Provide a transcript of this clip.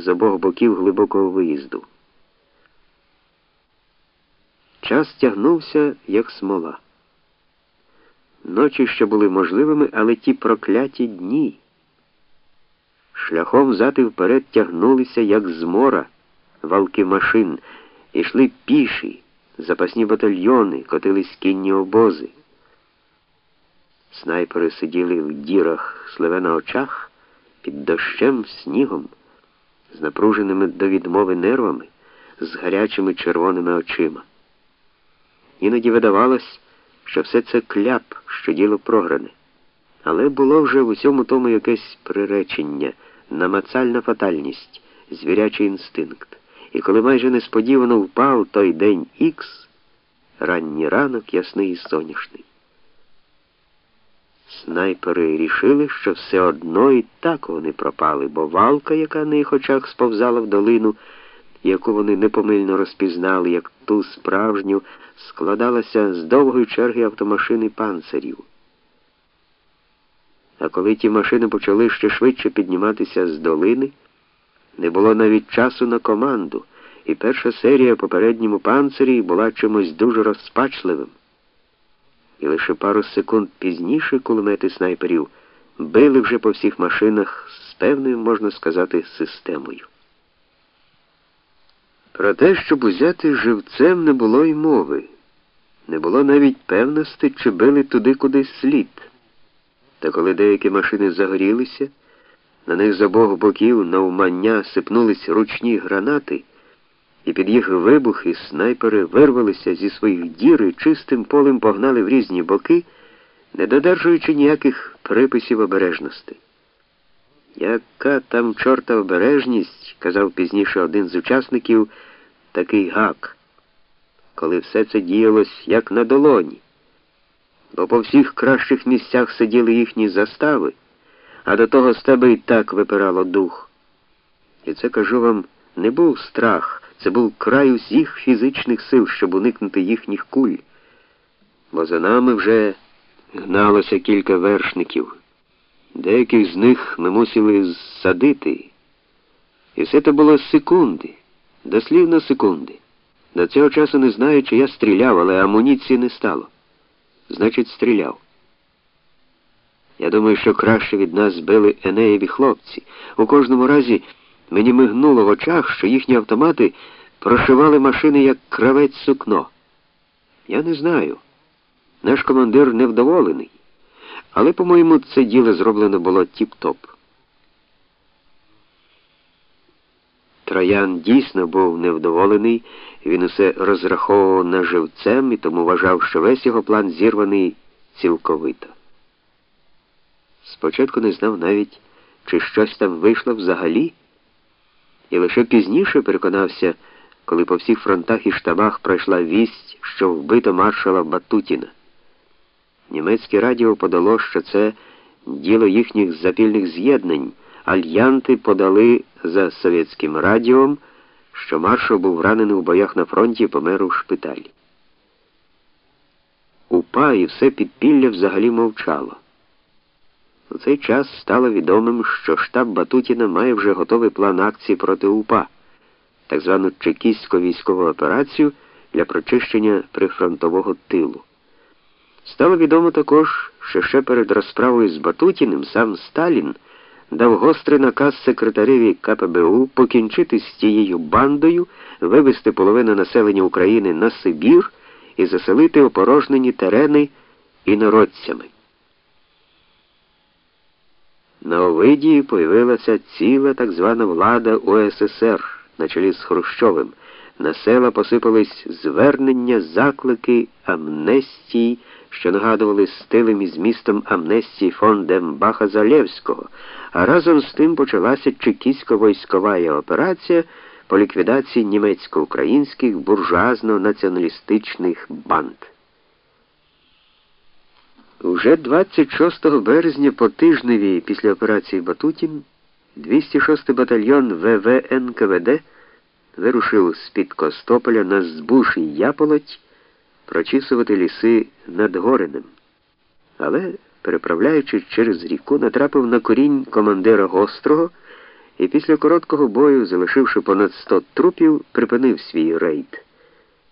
з обох боків глибокого виїзду. Час тягнувся, як смола. Ночі ще були можливими, але ті прокляті дні. Шляхом і вперед тягнулися, як змора, валки машин, ішли піші, запасні батальйони, котились кінні обози. Снайпери сиділи в дірах сливе на очах, під дощем, снігом, з напруженими до відмови нервами, з гарячими червоними очима. Іноді видавалось, що все це кляп, що діло програне. Але було вже в усьому тому якесь приречення, намацальна фатальність, звірячий інстинкт. І коли майже несподівано впав той день Ікс, ранній ранок ясний і соняшний. Снайпери рішили, що все одно і так вони пропали, бо валка, яка на їх очах сповзала в долину, яку вони непомильно розпізнали, як ту справжню, складалася з довгої черги автомашин і панцирів. А коли ті машини почали ще швидше підніматися з долини, не було навіть часу на команду, і перша серія попередньому панцирі була чимось дуже розпачливим. І лише пару секунд пізніше кулемети снайперів били вже по всіх машинах з певною, можна сказати, системою. Про те, щоб узяти живцем, не було й мови. Не було навіть певності, чи били туди кудись слід. Та коли деякі машини загорілися, на них з обох боків на умання сипнулись ручні гранати, і під їх вибухи снайпери вирвалися зі своїх дір і чистим полем погнали в різні боки, не додержуючи ніяких приписів обережності. Яка там чорта обережність, казав пізніше один з учасників, такий гак, коли все це діялось як на долоні, бо по всіх кращих місцях сиділи їхні застави, а до того з тебе і так випирало дух. І це кажу вам, не був страх, це був край усіх фізичних сил, щоб уникнути їхніх куль, бо за нами вже гналося кілька вершників. Деяких з них ми мусили зсадити. І все це було секунди, дослівно секунди. До цього часу не знаю, чи я стріляв, але амуніції не стало. Значить, стріляв. Я думаю, що краще від нас збили Енеєві хлопці. У кожному разі мені мигнуло в очах, що їхні автомати прошивали машини як кравець сукно. Я не знаю. Наш командир невдоволений. Але, по-моєму, це діло зроблено було тіп-топ. Троян дійсно був невдоволений, він усе розраховував на живцем і тому вважав, що весь його план зірваний цілковито. Спочатку не знав навіть, чи щось там вийшло взагалі, і лише пізніше переконався, коли по всіх фронтах і штабах пройшла вість, що вбито маршала Батутіна. Німецьке радіо подало, що це діло їхніх запільних з'єднань. Альянти подали за совєтським радіом, що маршал був ранений у боях на фронті і помер у шпиталі. УПА і все підпілля взагалі мовчало. У цей час стало відомим, що штаб Батутіна має вже готовий план акції проти УПА, так звану чекістсько військову операцію для прочищення прифронтового тилу. Стало відомо також, що ще перед розправою з Батутіним сам Сталін дав гострий наказ секретареві КПБУ покінчити з тією бандою, вивести половину населення України на Сибір і заселити опорожнені терени інородцями. На Овидії появилася ціла так звана влада УССР на чолі з Хрущовим. На села посипались звернення, заклики, амнестії, що нагадували стилем і змістом амнестії фон Дембаха Залєвського, а разом з тим почалася чекістсько-військова операція по ліквідації німецько-українських буржуазно-націоналістичних банд. Уже 26 березня по тижневі після операції Батутін 206 батальйон ВВ НКВД вирушив з-під Костополя на збуш і Яполоть прочісувати ліси над Горинем. Але, переправляючись через ріку, натрапив на корінь командира гострого і після короткого бою, залишивши понад сто трупів, припинив свій рейд.